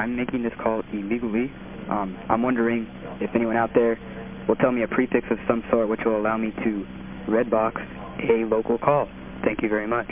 I'm making this call illegally. Um, I'm wondering if anyone out there will tell me a prefix of some sort which will allow me to red box a local call. Thank you very much.